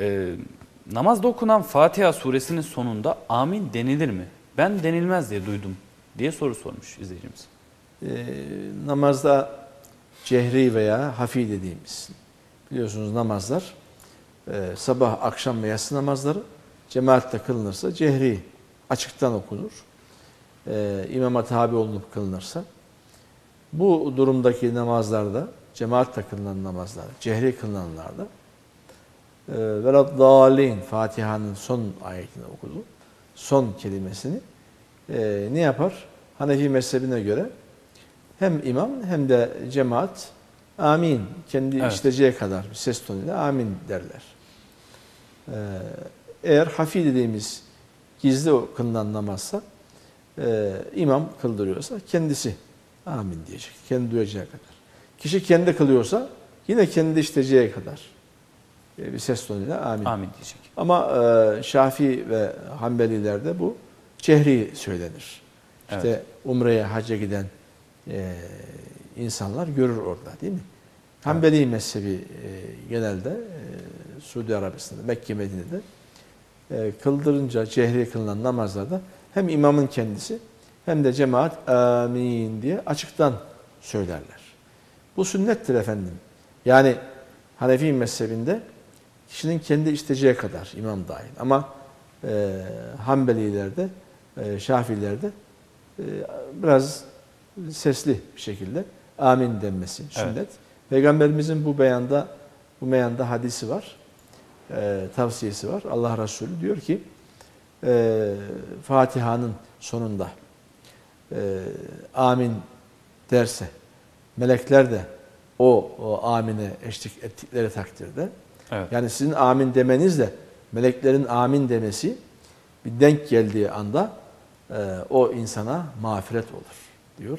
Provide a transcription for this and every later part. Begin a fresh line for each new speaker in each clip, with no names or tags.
Ee, namazda okunan Fatiha suresinin sonunda amin denilir mi? Ben denilmez diye duydum diye soru sormuş izleyicimiz.
Ee, namazda cehri veya hafi dediğimiz biliyorsunuz namazlar e, sabah, akşam ve yatsı namazları cemaatle kılınırsa cehri açıktan okunur. E, imama tabi olunup kılınırsa bu durumdaki namazlarda cemaatle kılınan namazlar, cehri kılınanlarda e, veladdallin Fatiha'nın son ayetini okudu. Son kelimesini e, ne yapar? Hanefi mezhebine göre hem imam hem de cemaat amin kendi
Evet.
işiteceği kadar bir ses tonuyla amin derler. Ee, eğer hafi dediğimiz gizli kılınan namazsa e, imam kıldırıyorsa kendisi amin diyecek. Kendi duyacağı kadar. Kişi kendi kılıyorsa yine kendi işiteceği kadar bir ses tonuyla amin.
Amin diyecek.
Ama e, Şafii ve Hanbelilerde bu cehri söylenir. İşte
Evet.
Umre'ye, hacca giden e, insanlar görür orada değil mi? Hanbeli mezhebi e, genelde e, Suudi Arabistan'da, Mekke, Medine'de e, kıldırınca cehri kılınan namazlarda hem imamın kendisi hem de cemaat amin diye açıktan söylerler. Bu sünnettir efendim. Yani Hanefi mezhebinde kişinin kendi isteyeceği kadar imam dahil. Ama e, Hanbelilerde, e, Şafilerde e, biraz sesli bir şekilde amin denmesi sünnet. Peygamberimizin bu beyanda bu beyanda hadisi var. e, tavsiyesi var. Allah Resulü diyor ki e, Fatiha'nın sonunda e, amin derse melekler de o, o amine eşlik ettikleri takdirde
Evet.
yani sizin amin demenizle meleklerin amin demesi bir denk geldiği anda e, o insana mağfiret olur diyor.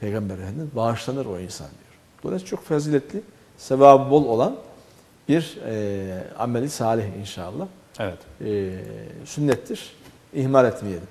Peygamber Efendimiz bağışlanır o insan diyor. Dolayısıyla çok faziletli, sevabı bol olan bir e, ameli salih inşallah.
Evet.
E, sünnettir. İhmal etmeyelim.